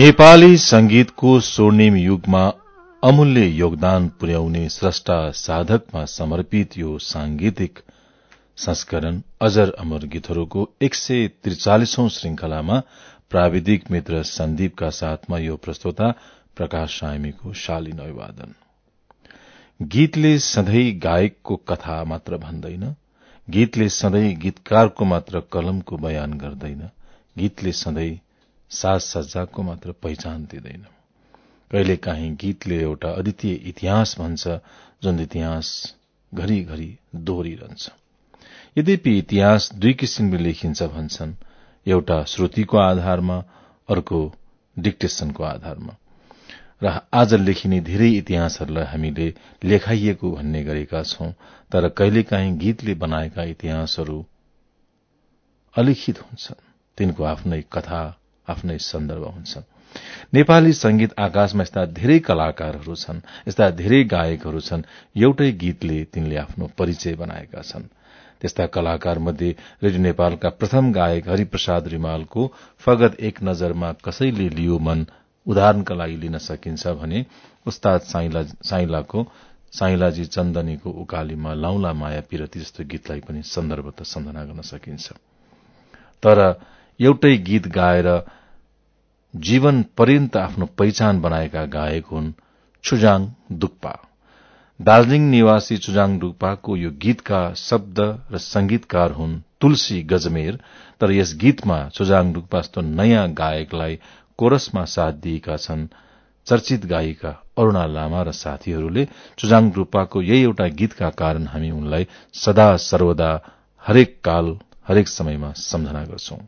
नेपाली संगीतको स्वर्णिम युगमा अमूल्य योगदान पुर्याउने स्रष्टा साधकमा समर्पित यो सांगीतिक संस्करण अजर अमर गीतहरूको एक सय त्रिचालिसौं श्रृंखलामा प्राविधिक मित्र सन्दीपका साथमा यो प्रस्तोता प्रकाश सामीको शालीन अभिवादन। गीतले सधैँ गायकको कथा मात्र भन्दैन गीतले सधैँ गीतकारको मात्र कलमको बयान गर्दैन गीतले सधैँ साज सज्जाको मात्र पहिचान दिँदैन। कहिलेकाहीँ गीतले एउटा अद्वितीय इतिहास भन्छ जुन इतिहास घरिघरि दोहोरिरहन्छ। यद्यपि इतिहास दुई किसिमले लेखिन्छ भन्छन् एउटा श्रुतिको आधारमा अर्को डिक्टेशनको आधारमा। र आज लेखिने धेरै इतिहासहरूलाई हामीले लेखाइएको भन्ने गरेका छौं तर कहिलेकाहीँ गीतले बनाएका इतिहासहरू अलिखित हुन्छन्। तिनको आफ्नै कथा आफ्नै सन्दर्भ हुन्छ नेपाली संगीत आकाशमा यस्ता धेरै कलाकारहरू छन् यस्ता धेरै गायकहरू छन् एउटै गीतले तिनले आफ्नो परिचय बनाएका छन्। त्यस्ता कलाकार मध्ये रेडियो नेपालका प्रथम गायक हरिप्रसाद रिमालको फगत एक नजरमा कसैले लियो मन उदाहरणका लागि लिन सकिन्छ भने उस्ताद साइलाको साइलाजी चन्दनीको उकालीमा लाउला माया पिरती जस्तो गीतलाई पनि सन्दर्भ त सम्झना गर्न सकिन्छ। तर एउटै गीत गाएर जीवन पर्यन्त आफ्नो पहिचान बनाएका गायक हुन् छुजाङ दुक्पा। दार्जीलिङ निवासी चुजाङ डुक्पाको यो गीतका शब्द र संगीतकार हुन् तुलसी गजमेर तर यस गीतमा चुजाङ डुक्पा जस्तो नयाँ गायकलाई कोरसमा साथ दिएका छन् चर्चित गायिका अरूणा लामा र साथीहरूले। चुजाङ डुक्पाको यही एउटा गीतका कारण हामी उनलाई सदा सर्वदा हरेक काल हरेक समयमा सम्झना गर्छौं।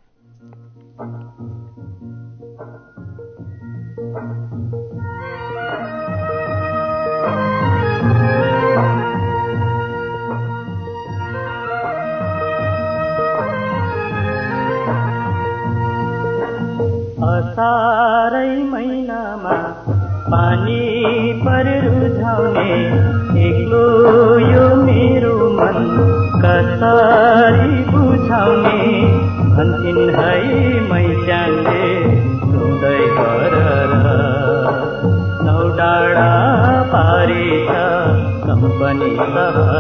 रुझाउने एक्लो यो मेरो मन कसरी बुझाउने? भन्थिन् है मैचानले रुँदै गर नौ डाँडा पारेछ कम्पनी सहर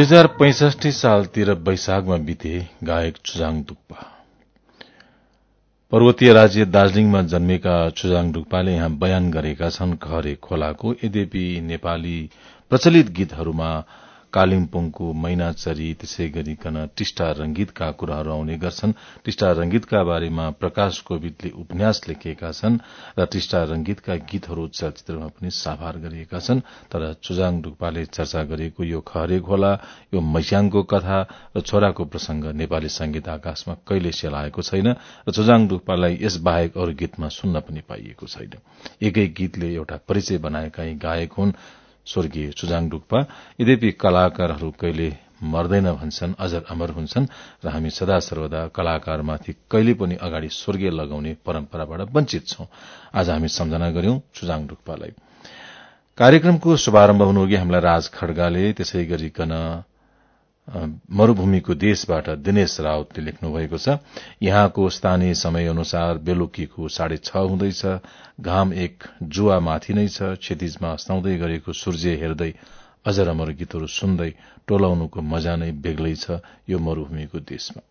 दुई हजार पैंसठी सालतिर वैशाखमा बिते गायक चुजाङ डुक्पा पर्वतीय राज्य दार्जीलिङमा जन्मेका चुजाङ डुक्पाले यहाँ बयान गरेका छन् खरे खोलाको यद्यपि नेपाली प्रचलित गीतहरूमा कालिम्पोङको मैनाचरी त्यसै गरिकन टिस्टा रंगीतका कुराहरू आउने गर्छन्। टिस्टा रंगीतका बारेमा प्रकाश कोविदले उपन्यास लेखेका छन् र टिस्टा रंगीतका गीतहरू चलचित्रमा पनि साभार गरिएका छन्। तर चुजाङ डुक्पाले चर्चा गरेको यो खहरे खोला यो मैस्याङको कथा र छोराको प्रसंग नेपाली संगीत आकाशमा कहिले सेलाएको छैन र चुजाङ डुक्पालाई यस बाहेक अरू गीतमा सुन्न पनि पाइएको छैन। एकै गीतले एउटा परिचय बनाएका यी गायक हुन्। स्वर्गीय चुजाङ डुक्पा यद्यपि कलाकारहरू कहिले मर्दैन भन्छन् अझर अमर हुन्छन् र हामी सदा सर्वदा कलाकारमाथि कहिले पनि अगाडि स्वर्गीय लगाउने परम्पराबाट वञ्चित छौं। आज हामी सम्झना गर्यौं चुजाङ डुक्पालाई। कार्यक्रमको शुभारम्भ हुनुअघि हामीलाई राज खड्गाले त्यसै गरिकन मरूभूमिको देशबाट दिनेश राउतले लेख्नु भएको छ यहाँको स्थानीय समय अनुसार बेलुकीको साढे छ हुँदैछ घाम एक जुवा माथि नै छ क्षतिजमा अस्ताउँदै गरेको सूर्य हेर्दै अजर अमर गीतहरू सुन्दै टोलाउनुको मजा नै बेग्लै छ यो मरूभूमिको देशमा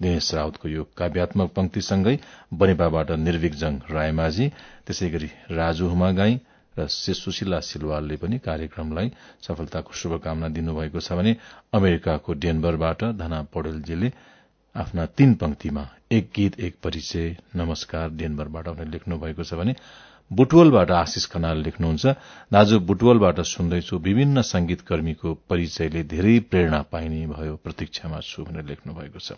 दिनेश राउतको यो काव्यात्मक पंक्तिसँगै बनेपाबाट निर्विकजङ रायमाझी त्यसै गरी राजु हुमागाई र सुशीला सिलवालले पनि कार्यक्रमलाई सफलताको शुभकामना दिनुभएको छ भने अमेरिकाको डेनबरबाट धना पौडेलजीले आफ्ना तीन पंक्तिमा एक गीत एक परिचय नमस्कार डेनबरबाट उनीहरूले लेख्नु भएको छ भने बुटवलबाट आशिष खनाल लेख्नुहुन्छ। दाजु बुटवलबाट सुन्दैछु। विभिन्न संगीत कर्मीको परिचयले धेरै प्रेरणा पाइने भयो। प्रतीक्षामा छु भनेर लेख्नु भएको छ।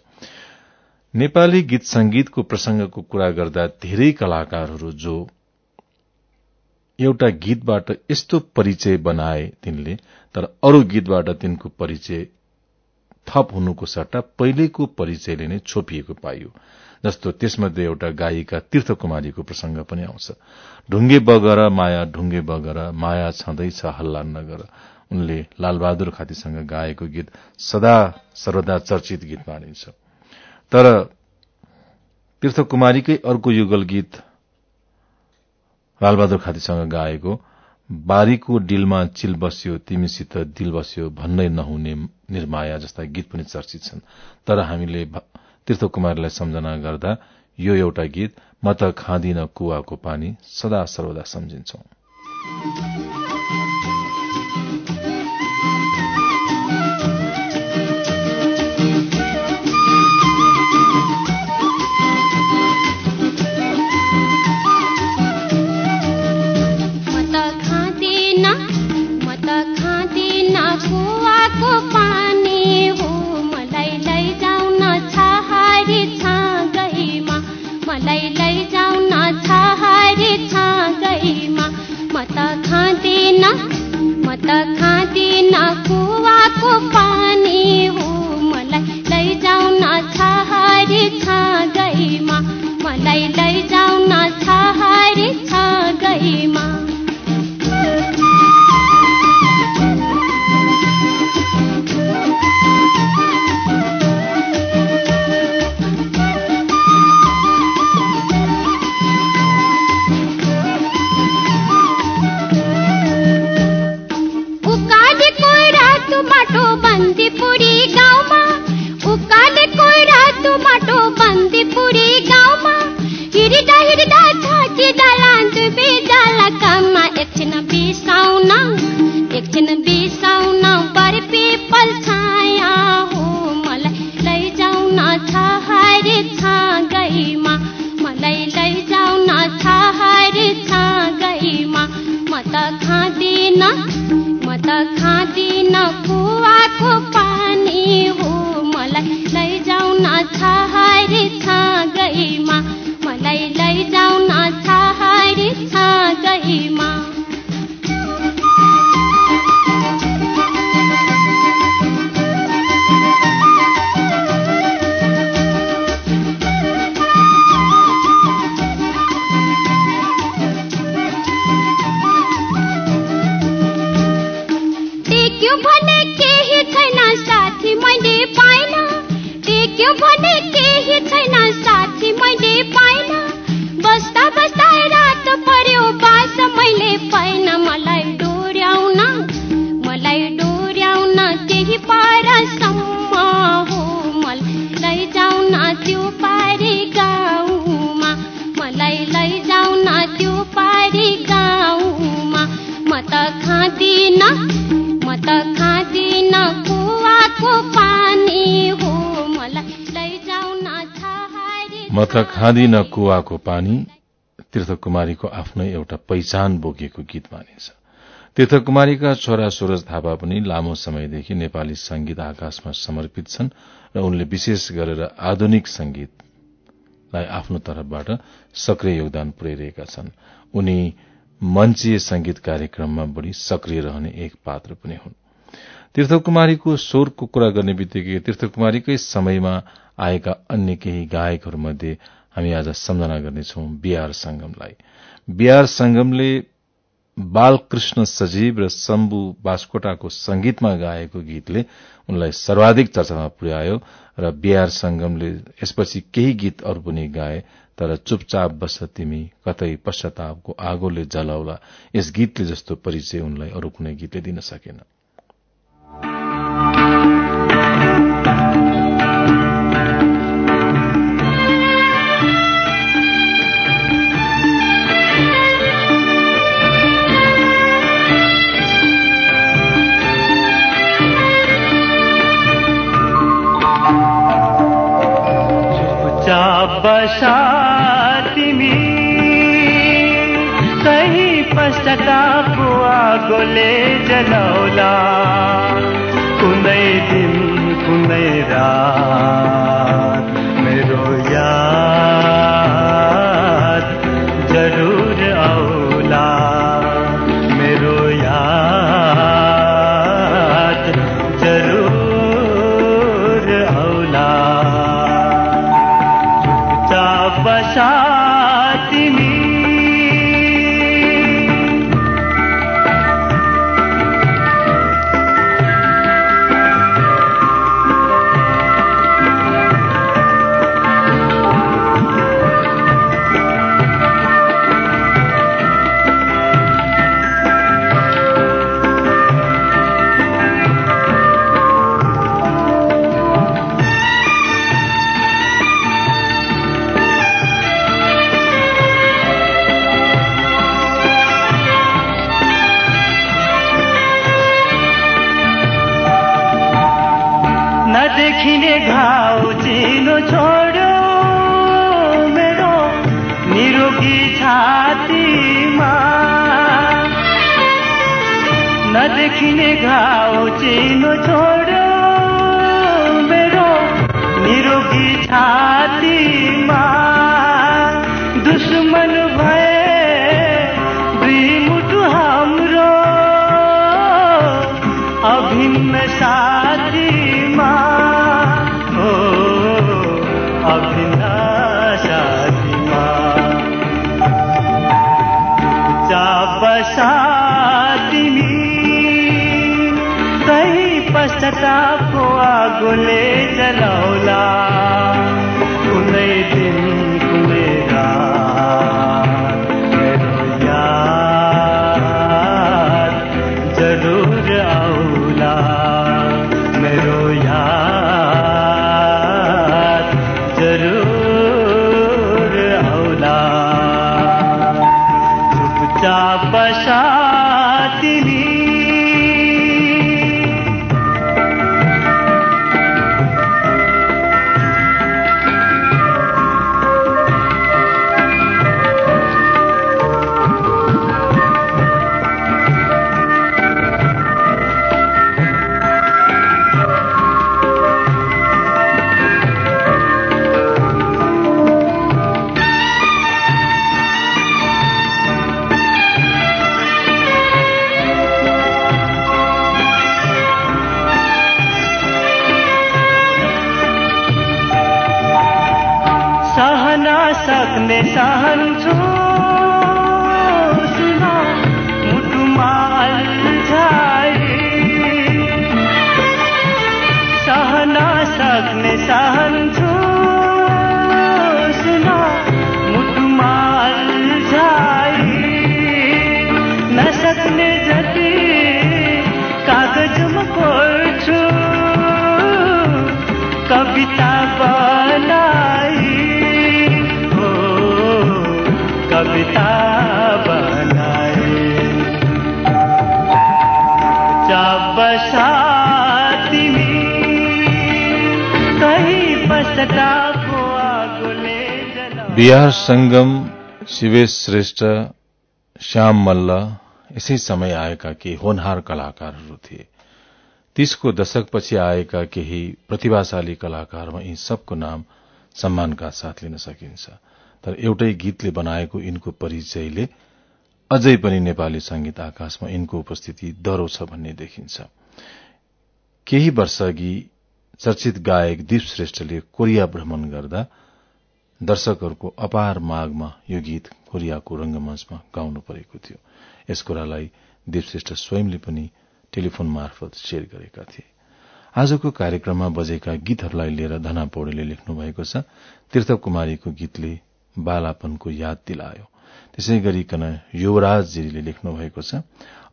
नेपाली गीत संगीतको प्रसंगको कुरा गर्दा धेरै कलाकारहरू जो एउटा गीतबाट यस्तो परिचय बनाए तिनले तर अरू गीतबाट तिनको परिचय थप हुनुको सट्टा पहिलेको परिचयले नै छोपिएको पाइयो जस्तो त्यसमध्ये एउटा गायिका तीर्थ कुमारीको प्रसंग पनि आउँछ। ढुङ्गे बगर माया ढुङ्गे बगर माया छँदैछ हल्ला नगर। उनले लालबहादुर खातीसँग गाएको गीत सदा सर्वदा चर्चित गीत मानिन्छ। तर तीर्थ कुमारीकै अर्को युगल गीत लालबहादुर खातीसँग गाएको बारीको डिलमा चिल बस्यो तिमीसित दिल बस्यो भन्नै नहुने निर्माया जस्ता गीत पनि चर्चित छन्। तर हामीले तीर्थ कुमारलाई सम्झना गर्दा यो एउटा गीत म त खाँदिन कुवाको पानी सदा सर्वदा सम्झिन्छौं। त खाँदिन कुवाको पानी। तीर्थकुमारीको आफ्नै एउटा पहिचान बोकेको गीत मानिन्छ। तीर्थकुमारीका छोरा सूरज थापा पनि लामो समयदेखि नेपाली संगीत आकाशमा समर्पित छन् र उनले विशेष गरेर आधुनिक संगीतलाई आफ्नो तर्फबाट सक्रिय योगदान पुर्याइरहेका छन्। उनी मञ्चीय संगीत कार्यक्रममा बढ़ी सक्रिय रहने एक पात्र पनि हुन्। तीर्थकुमारीको स्वरको कुरा गर्ने बित्तिकै तीर्थकुमारीकै समयमा आएका अन्य केही गायकहरूमध्ये हामी आज सम्झना गर्नेछौ बीआर संगमलाई बीआर संगमले बालकृष्ण सजीव र शम्भु बास्कोटाको संगीतमा गाएको गीतले उनलाई सर्वाधिक चर्चामा पुर्यायो र बीआर संगमले यसपछि केही गीत अरू पनि गाए तर चुपचाप बस तिमी कतै पश्चातापको आगोले जलाउला। यस गीतले जस्तो परिचय उनलाई अरू कुनै गीतले दिन सकेन। बसा तिमी कहीँ पश्चातापको आगोले जलाउला। कुनै दिन कुनै रात। छोड्यो मेरो निरोगी छातीमा। नदेखिने घाउ चिनो छोड्यो मेरो निरोगी छातीमा। पश्चातापको आगोले जलाउला। कुनै दिन बिहार संगम शिवेश श्रेष्ठ श्याम मल्ल यसै समय आएका केही होनहार कलाकारहरू थिए। तीसको दशकपछि आएका केही प्रतिभाशाली कलाकारमा यी सबको नाम सम्मानका साथ लिन सकिन्छ। तर एउटै गीतले बनाएको यिनको परिचयले अझै पनि नेपाली संगीत आकाशमा यिनको उपस्थिति दह्रो छ भन्ने देखिन्छ। केही वर्ष अघि चर्चित गायक दीप श्रेष्ठले कोरिया भ्रमण गर्दा दर्शकहरूको अपार मागमा यो गीत कोरियाको रंगमंचमा गाउनु परेको थियो। यस कुरालाई देवश्रेष्ठ स्वयंले पनि टेलिफोन मार्फत शेयर गरेका थिए। आजको कार्यक्रममा बजेका गीतहरूलाई लिएर धना पौडेलले लेख्नु भएको छ तीर्थ कुमारीको गीतले बालापनको याद दिलायो। त्यसै गरिकन युवराजजीले लेख्नु भएको छ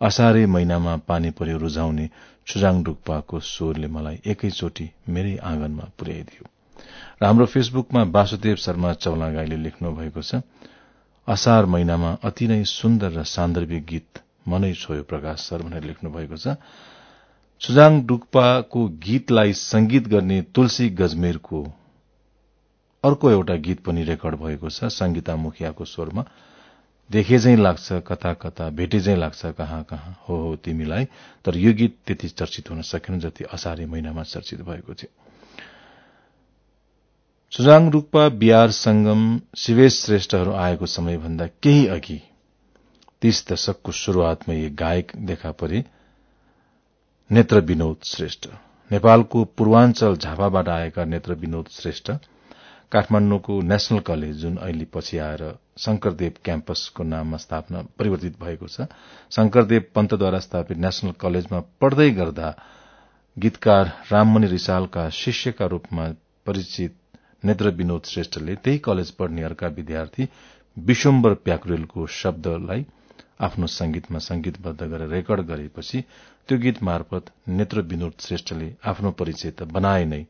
असारे महिनामा पानी पर्यो रुझाउने छुजाङ डुक्पाको स्वरले मलाई एकैचोटि मेरै आँगनमा पुर्याइदियो। हाम्रो फेसबुकमा वासुदेव शर्मा चौलागाईले लेख्नु भएको छ असार महिनामा अति नै सुन्दर र सान्दर्भिक गीत मनै छोयो प्रकाश सर भनेर लेख्नु भएको छ। सुजाङ डुक्पाको गीतलाई संगीत गर्ने तुलसी गजमेरको अर्को एउटा गीत पनि रेकर्ड भएको छ संगीता मुखियाको स्वरमा। देखे चाहिँ लाग्छ कता कता भेटे चाहिँ लाग्छ कहाँ कहाँ हो हो तिमीलाई। तर यो गीत त्यति चर्चित हुन सकेन जति असारे महिनामा चर्चित भएको थियो। सुजाङ रूपा बिहार संगम शिवेश श्रेष्ठहरू आएको समयभन्दा केही अघि तीस दशकको शुरूआतमा एक गायक देखा परे नेत्र विनोद श्रेष्ठ। नेपालको पूर्वाञ्चल झापाबाट आएका नेत्र विनोद श्रेष्ठ काठमाण्डुको नेशनल कलेज जुन अहिले पछि आएर शंकरदेव क्याम्पसको नाममा स्थापना परिवर्तित भएको छ शंकरदेव पन्तद्वारा स्थापित नेशनल कलेजमा पढ्दै गर्दा गीतकार राममणि रिसालका शिष्यका रूपमा परिचित नेत्र विनोद श्रेष्ठले त्यही कलेज पढ्ने अर्का विद्यार्थी विश्वम्बर प्याकुरेलको शब्दलाई आफ्नो संगीतमा संगीतबद्ध गरेर रेकर्ड गरेपछि त्यो गीत मार्फत नेत्र विनोद श्रेष्ठले आफ्नो परिचय त बनाए नै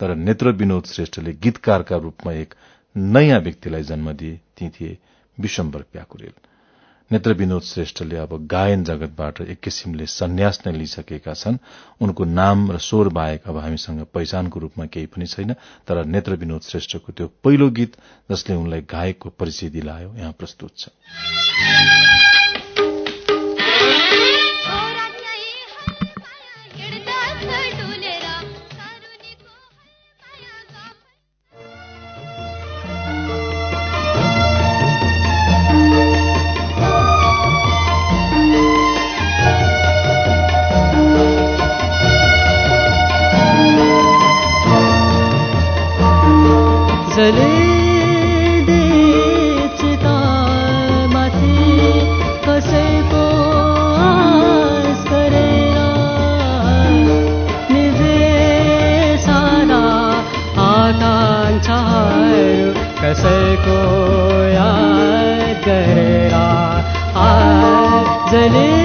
तर नेत्र विनोद श्रेष्ठले गीतकारका रूपमा एक नयाँ व्यक्तिलाई जन्म दिए ती थिए विश्वम्बर प्याकुरेल। नेत्र विनोद श्रेष्ठले अब गायन जगतबाट एक किसिमले सन्यास नै लिइसकेका छन्। उनको नाम र स्वर बाहेक अब हामीसँग पहिचानको रूपमा केही पनि छैन तर नेत्र विनोद श्रेष्ठको त्यो पहिलो गीत जसले उनलाई गायकको परिचय दिलायो यहाँ प्रस्तुत छ। कसैको याद गरेर आ जली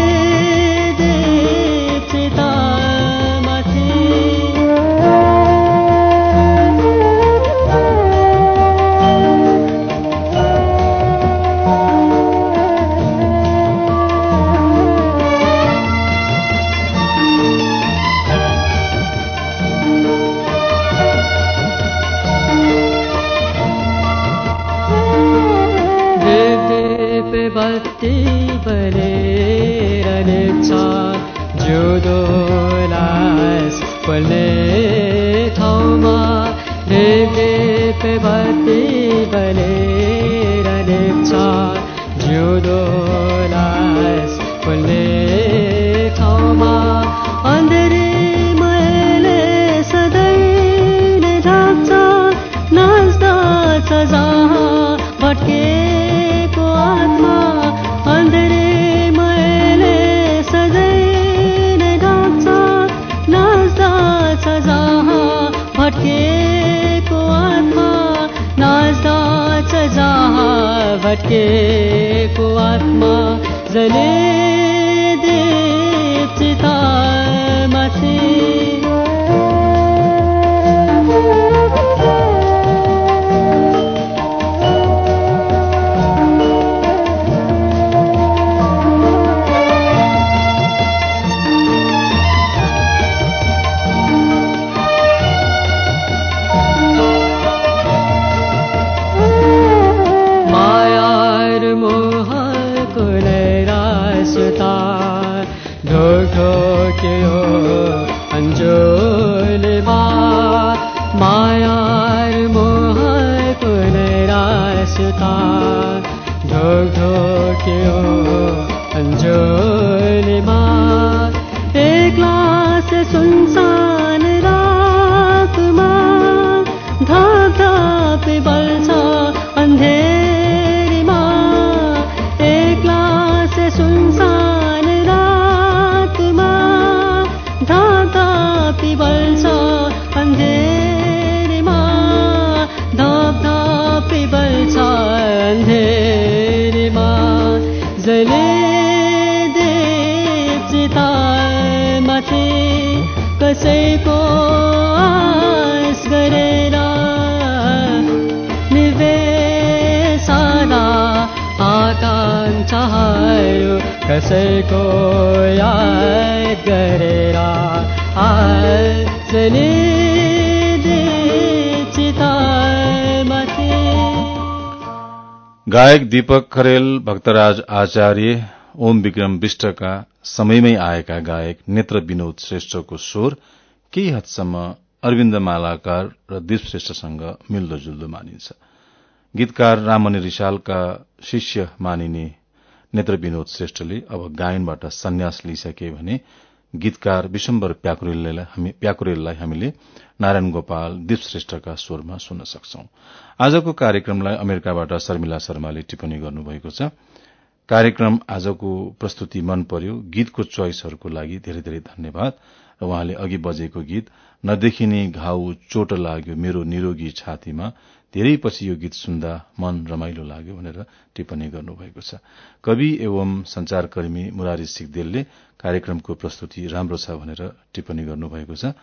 हटके को आत्मा जले कसैको आस गरेर निवेशना आकाङ्क्षाहरू कसैको याद गरेर चितामाथि गायक दीपक खरेल भक्तराज आचार्य ओम विक्रम विष्टका समयमै आएका गायक नेत्र विनोद श्रेष्ठको स्वर केही हदसम्म अरविन्द मालाकार र दीप श्रेष्ठसँग मिल्दोजुल्दो मानिन्छ। गीतकार राममणि रिसालका शिष्य मानिने नेत्र विनोद श्रेष्ठले अब गायनबाट सन्यास लिइसके भने गीतकार विशम्बर प्याकुरेललाई हामीले नारायण गोपाल दीप श्रेष्ठका स्वरमा सुन्न सक्छौ। आजको कार्यक्रमलाई अमेरिकाबाट शर्मिला शर्माले टिप्पणी गर्नुभएको छ। कार्यक्रम आजको प्रस्तुति मन पर्यो। गीतको चोइसहरूको लागि धेरै धेरै धन्यवाद। र उहाँले अघि बजेको गीत नदेखिने घाउ चोट लाग्यो मेरो निरोगी छातीमा। धेरै पछि यो गीत सुन्दा मन रमाइलो लाग्यो भनेर टिप्पणी गर्नुभएको छ। कवि एवं संचारकर्मी मुरारी सिगदेलले कार्यक्रमको प्रस्तुति राम्रो छ भनेर टिप्पणी गर्नुभएको छ।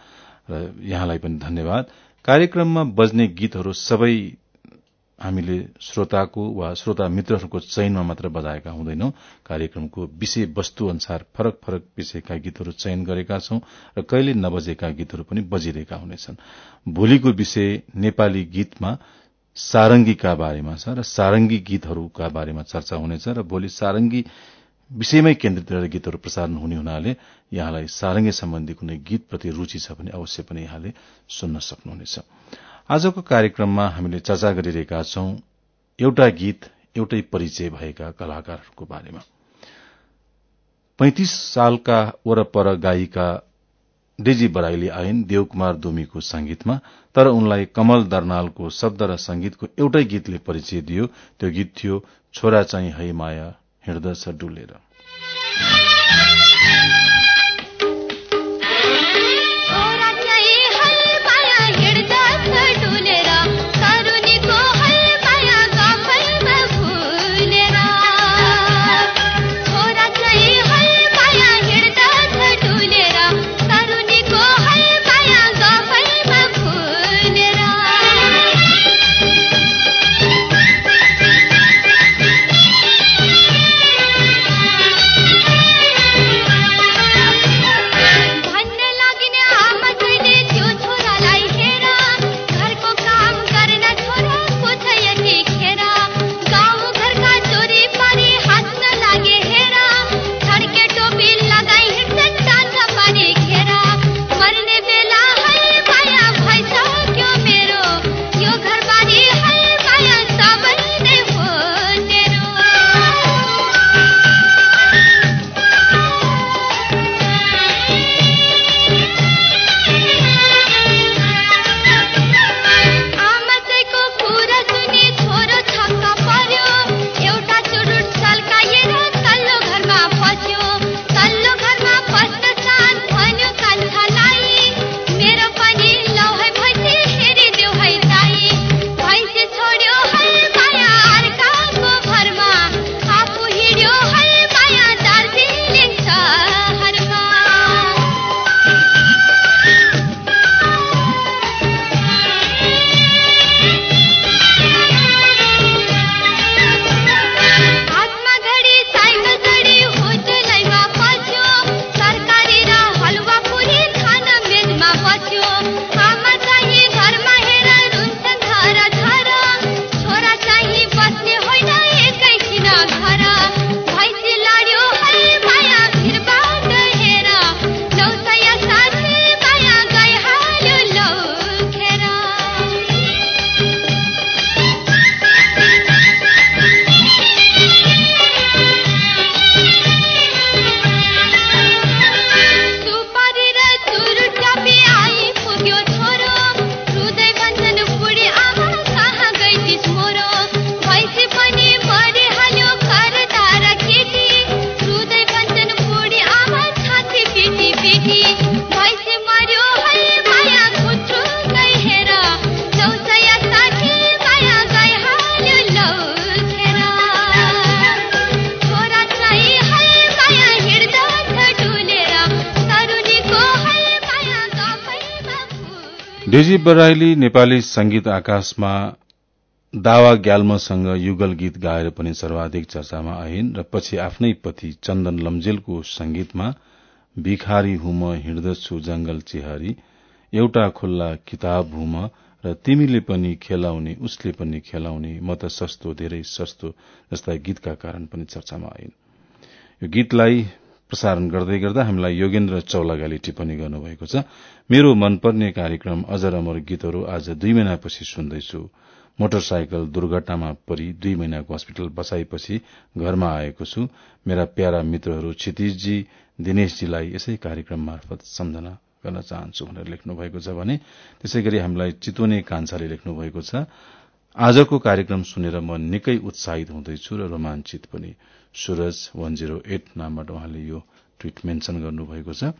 र यहाँलाई पनि धन्यवाद। कार्यक्रममा बज्ने गीतहरू सबै हामीले श्रोताको वा श्रोता मित्रहरूको चयनमा मात्र बजाएका हुँदैनौं। कार्यक्रमको विषय वस्तु अनुसार फरक फरक विषयका गीतहरू चयन गरेका छौं र कहिले नबजेका गीतहरू पनि बजिरहेका हुनेछन्। भोलिको विषय नेपाली गीतमा सारंगीका बारेमा छ र सारंगी गीतहरूका बारेमा चर्चा हुनेछ र भोलि सारंगी विषयमै केन्द्रित रहेर गीतहरू प्रसारण हुने हुनाले यहाँलाई सारंगी सम्बन्धी कुनै गीतप्रति रूचि छ भने अवश्य पनि यहाँले सुन्न सक्नुहुनेछ। आजको कार्यक्रममा हामीले चर्चा गरिरहेका छौं एउटा गीत एउटै परिचय भएका कलाकारहरूको बारेमा। पैंतिस सालका वरपर गायिका डेजी बराइली आइन् देवकुमार दोमीको संगीतमा तर उनलाई कमल दर्नालको शब्द र संगीतको एउटै गीतले परिचय दियो। त्यो गीत थियो छोरा चाहिँ है माया हिँड्दछ डुलेर। डेजी बराइली नेपाली संगीत आकाशमा दावा ग्याल्मोसँग युगल गीत गाएर पनि सर्वाधिक चर्चामा आइन् र पछि आफ्नै पति चन्दन लम्जेलको संगीतमा बिखारी हुम हिँड्दछु जंगल चिहारी एउटा खुल्ला किताब हुम र तिमीले पनि खेलाउने उसले पनि खेलाउने म त सस्तो धेरै सस्तो जस्ता गीतका कारण पनि चर्चामा आइन् यो गीतलाई प्रसारण गर्दै गर्दा हामीलाई योगेन्द्र चौलागाले टिप्पणी गर्नुभएको छ। मेरो मनपर्ने कार्यक्रम अजर अमर गीतहरू आज दुई महिनापछि सुन्दैछु। मोटरसाइकल दुर्घटनामा परि दुई महिनाको अस्पताल बसाएपछि घरमा आएको छु। मेरा प्यारा मित्रहरू क्षितिजजी दिनेशजीलाई यसै कार्यक्रम मार्फत सम्झना गर्न चाहन्छु भनेर लेख्नु भएको छ भने त्यसै गरी हामीलाई चितोने कान्छाले लेख्नु भएको छ। आजको कार्यक्रम सुनेर म निकै उत्साहित हुँदैछु र रोमाञ्चित पनि। सूरज वान जीरो एट नामबाट उहाँले यो ट्वीट मेन्शन गर्नुभएको छ।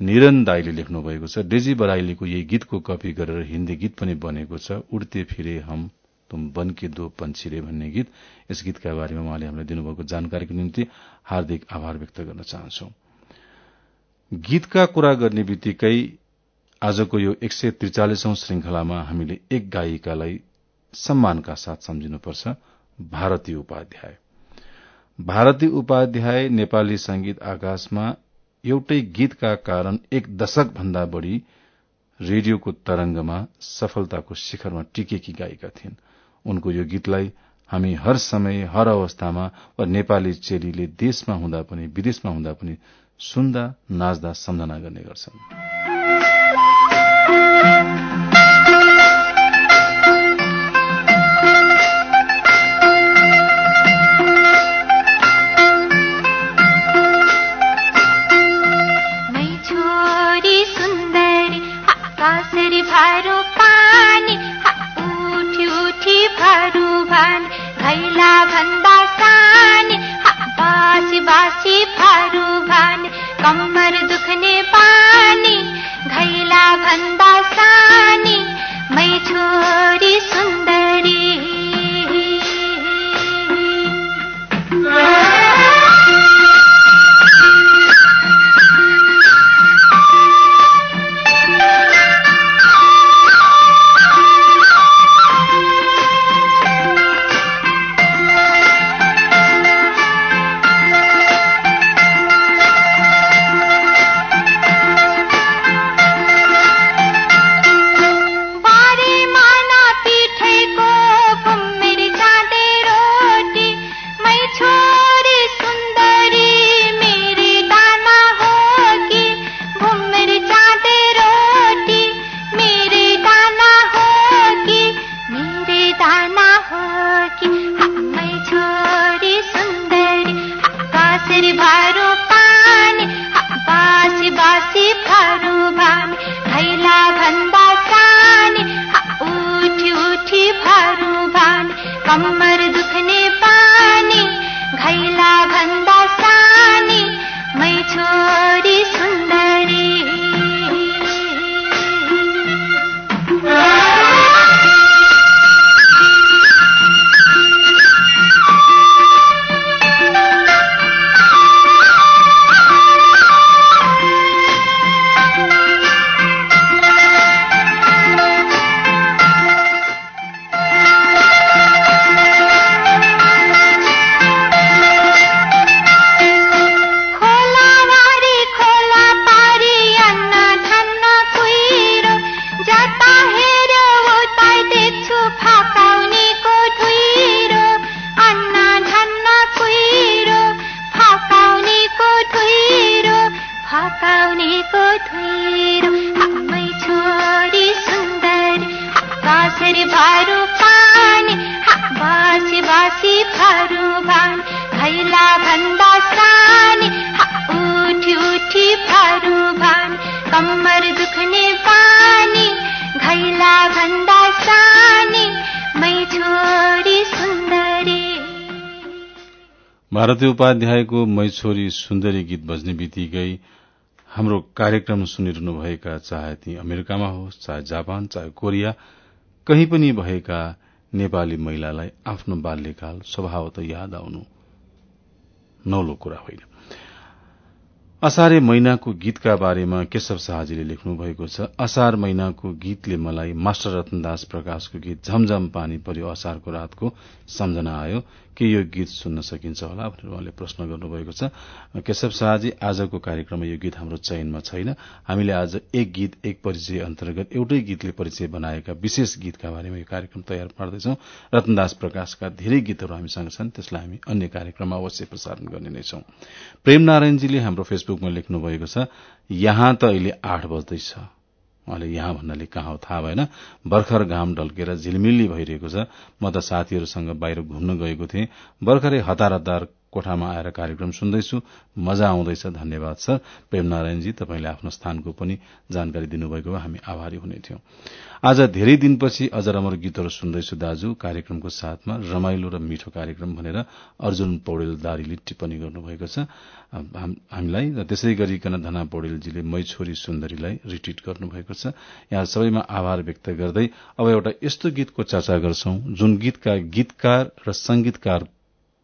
निरन दाईले लेख्नु भएको छ डेजी बराइलीको यही गीतको कपी गरेर हिन्दी गीत पनि बनेको छ। उड्ते फिरे हम तुम बन के दो पन्छिरे भन्ने गीत। यस गीतका बारेमा उहाँले हामीलाई दिनुभएको जानकारीको निम्ति हार्दिक आभार व्यक्त गर्न चाहन्छौ। गीतका कुरा गर्ने बित्तिकै आजको यो एक सय त्रिचालिसौं श्रृंखलामा हामीले एक गायिकालाई सम्मानका साथ सम्झिनुपर्छ। भारती उपाध्याय। भारती उपाध्याय नेपाली संगीत आकाशमा एउटै गीतका कारण एक दशक भन्दा बढ़ी रेडियोको तरंगमा सफलताको शिखरमा टिकेकी गायिका थिइन्। उनको यो गीतलाई हामी हर समय हर अवस्थामा वा नेपाली चेलीले देशमा हुँदा पनि विदेशमा हुँदा पनि सुन्दा नाच्दा सम्झना गर्ने गर्छन्। भारती उपाध्यायको मै छोरी सुन्दरी गीत बज्ने बित्तिकै हाम्रो कार्यक्रम सुनिरहनुभएका चाहे ती अमेरिकामा होस् चाहे जापान चाहे कोरिया कही पनि भएका नेपाली महिलालाई आफ्नो बाल्यकाल स्वभावत याद आउनु नौलो कुरा होइन। असारे महिनाको गीतका बारेमा केशव शाहजीले लेख्नु भएको छ असार महिनाको गीतले मलाई मास्टर रतनदास प्रकाशको गीत झमझम पानी पर्यो असारको रातको सम्झना आयो। के यो गीत सुन्न सकिन्छ होला भनेर उहाँले प्रश्न गर्नुभएको छ। केशव शाहजी आजको कार्यक्रममा यो गीत हाम्रो चयनमा छैन। हामीले आज एक गीत एक परिचय अन्तर्गत एउटै गीतले परिचय बनाएका विशेष गीतका बारेमा यो कार्यक्रम तयार पार्दैछौ। रतनदास प्रकाशका धेरै गीतहरू हामीसँग छन् त्यसलाई हामी अन्य कार्यक्रममा अवश्य प्रसारण गर्ने नै छौं। प्रेम नारायणजीले हाम्रो फेसबुकमा लेख्नु भएको छ यहाँ त अहिले आठ बज्दैछ। उहाँले यहाँ भन्नाले कहाँ हो थाहा भएन। भर्खर घाम ढल्केर झिलमिल्ली भइरहेको छ। म त साथीहरूसँग बाहिर घुम्न गएको थिएँ। भर्खरै हतार हतार कोठामा आएर कार्यक्रम सुन्दैछु। मजा आउँदैछ। धन्यवाद सर। प्रेमनारायणजी तपाईँले आफ्नो स्थानको पनि जानकारी दिनुभएको भए हामी आभारी हुने थियौं। आज धेरै दिनपछि अझ अमर गीतहरू सुन्दैछु दाजु। कार्यक्रमको साथमा रमाइलो र मिठो कार्यक्रम भनेर अर्जुन पौडेल दारीले टिप्पणी गर्नुभएको छ। हामीलाई र त्यसै गरिकन धना पौडेलजीले मै छोरी सुन्दरीलाई रिट्विट गर्नुभएको छ। यहाँ सबैमा आभार व्यक्त गर्दै अब एउटा यस्तो गीतको चर्चा गर्छौं जुन गीतका गीतकार र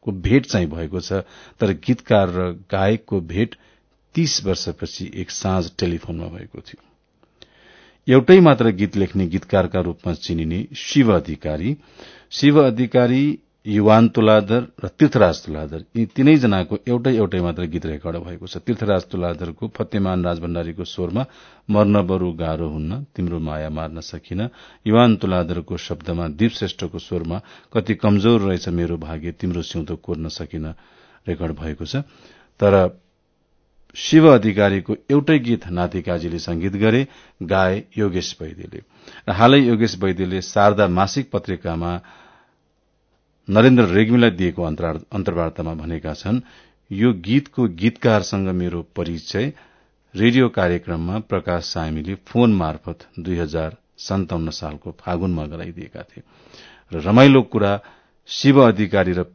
संगीतकारको भेट चाहिँ भएको छ तर गीतकार र गायकको भेट तीस वर्षपछि एक साँझ टेलिफोनमा भएको थियो। एउटै मात्र गीत लेख्ने गीतकारका रूपमा चिनिने शिव अधिकारी शिव अधिकारी युवान तुलाधर र तीर्थराज तुलाधर यी तीनैजनाको एउटै एउटै मात्र गीत रेकर्ड भएको छ। तीर्थराज तुलाधरको फतेमान राजभण्डारीको स्वरमा मर्न बरू गाह्रो हुन्न तिम्रो माया मार्न सकिन युवान तुलाधरको शब्दमा दीप श्रेष्ठको स्वरमा कति कमजोर रहेछ मेरो भाग्य तिम्रो सिउँदो कोर्न सकिन रेकर्ड भएको छ। तर शिव अधिकारीको एउटै गीत नातिकाजीले संगीत गरे गाए योगेश वैद्यले। र हालै योगेश वैद्यले शारदा मासिक पत्रिकामा नरेन्द्र रेग्मीलाई दिएको अन्तर्वार्तामा भनेका छन् यो गीतको गीतकारसँग मेरो परिचय। रेडियो कार्यक्रममा प्रकाश सामीले फोन मार्फत दुई हजार सन्ताउन्न सालको फागुनमा गराइदिएका थिए। र रमाइलो कुरा शिव अधिकारी र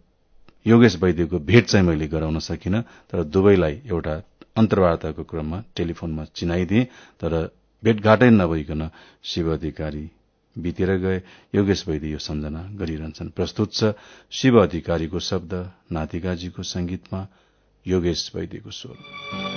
योगेश वैद्यको भेट चाहिँ मैले गराउन सकिन। तर दुवैलाई एउटा अन्तर्वार्ताको क्रममा टेलिफोनमा चिनाइदिए। तर भेटघाटै नभइकन शिव अधिकारी बितेर गए। योगेश वैद्य यो सम्झना गरिरहन्छन्। प्रस्तुत छ शिव अधिकारीको शब्द नातिकाजीको संगीतमा योगेश वैद्यको स्वर।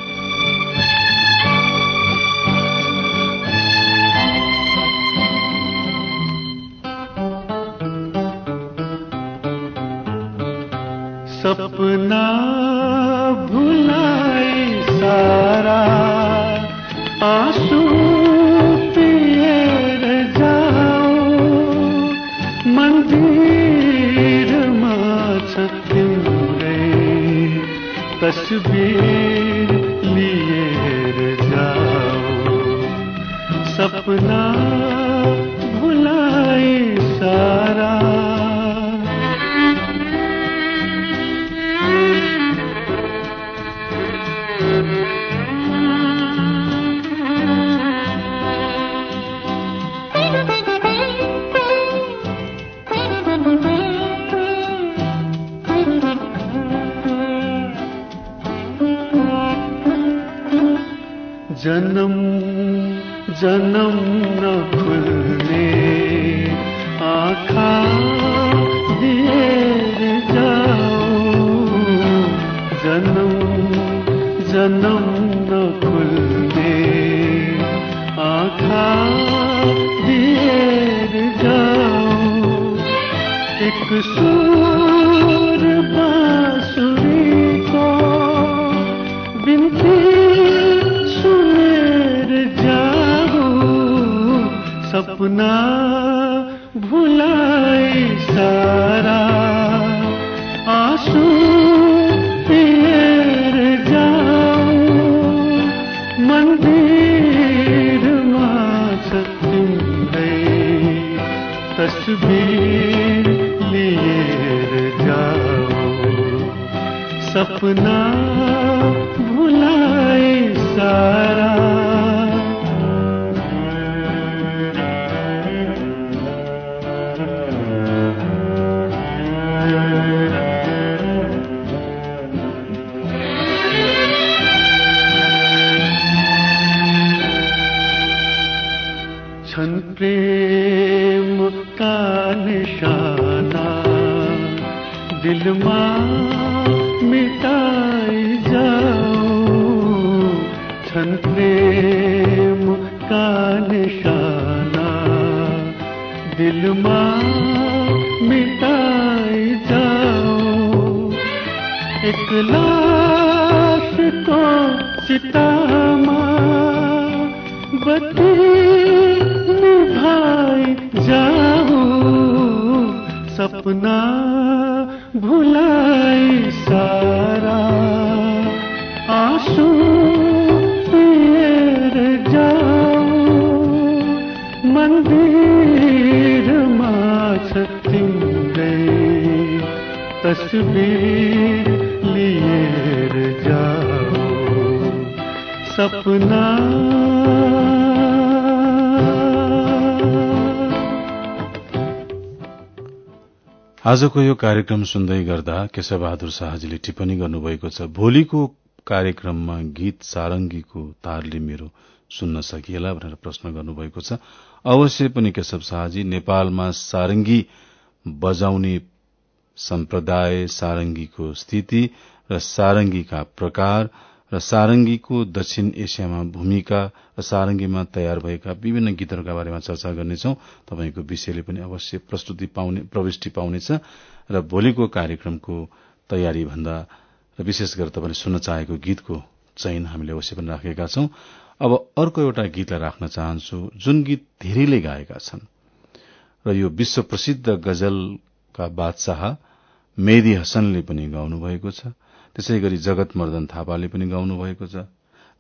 सपना भुलाई सारा आंसू पिएर जाओ। मन्दिरमा छ तिम्रै तस्बिर लिएर जाओ। सपना आजको यो कार्यक्रम सुन्दै गर्दा केशवबहादुर शाहजीले टिप्पणी गर्नुभएको छ भोलिको कार्यक्रममा गीत सारंगीको तारले मेरो सुन्न सकिएला भनेर प्रश्न गर्नुभएको छ। अवश्य पनि केशव शाहजी नेपालमा सारंगी बजाउने सम्प्रदाय सारंगीको स्थिति र सारंगीका प्रकार र सारंगीको दक्षिण एसियामा भूमिका र सारंगीमा तयार भएका विभिन्न गीतहरूका बारेमा चर्चा गर्नेछौ। तपाईँको विषयले पनि अवश्य प्रस्तुति पाउने प्रविष्टि पाउनेछ र भोलिको कार्यक्रमको तयारी भन्दा र विशेष गरेर तपाईँले सुन्न चाहेको गीतको चयन हामीले अवश्य पनि राखेका छौं। अब अर्को एउटा गीतलाई राख्न चाहन्छु जुन गीत धेरैले गाएका छन्। र यो विश्व प्रसिद्ध गजलका बादशाह मेदी हसनले पनि गाउनु भएको छ। त्यसै गरी जगत मर्दन थापाले पनि गाउनु भएको छ।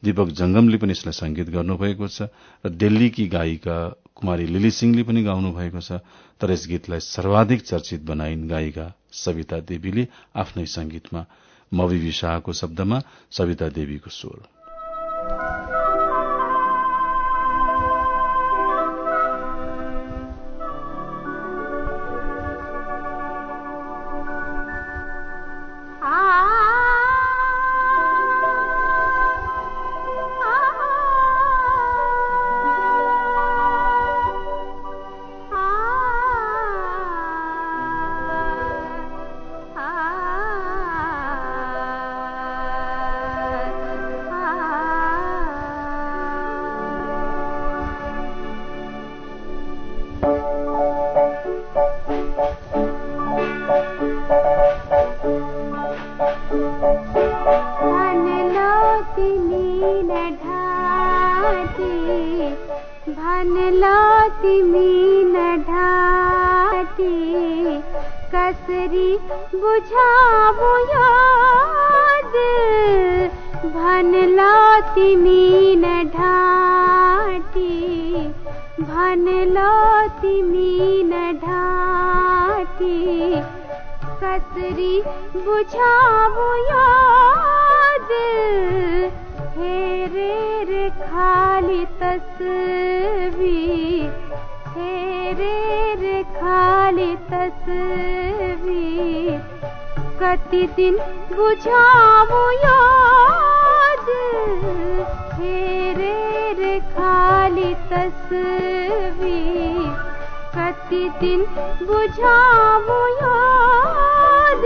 दीपक जंगमले पनि यसलाई संगीत गर्नुभएको छ र दिल्लीकी गायिका कुमारी लिली सिंहले पनि गाउनु भएको छ। तर यस गीतलाई सर्वाधिक चर्चित बनाइन् गायिका सविता देवीले आफ्नै संगीतमा मविवी शाहको शब्दमा सविता देवीको स्वर। कसरी बुझाबो याद? हेरेर खाली तस्वीर। हेरेर खाली तस्वीर। कति दिन बुझाबो याद? हेरेर खाली तस्वीर। कति दिन बुझाबु याद।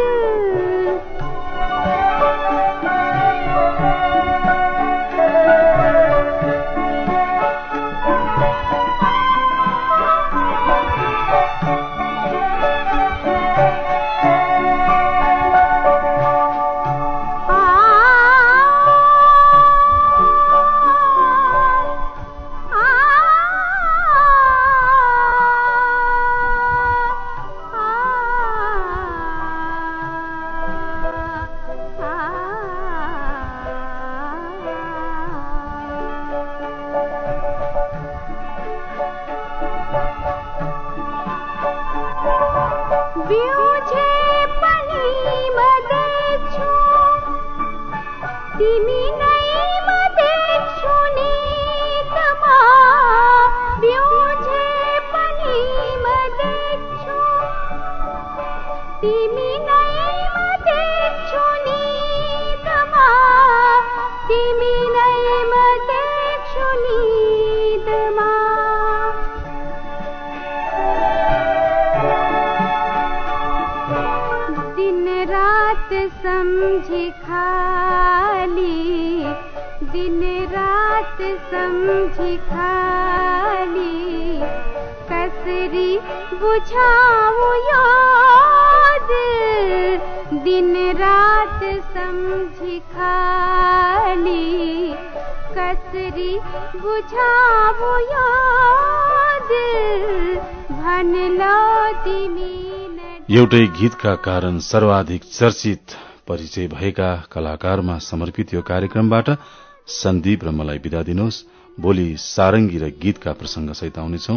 एउटै गीतका कारण सर्वाधिक चर्चित परिचय भएका कलाकारमा समर्पित यो कार्यक्रमबाट सन्दीप र मलाई विदा दिनुहोस्। भोलि सारंगी र गीतका प्रसंगसहित आउनेछौ।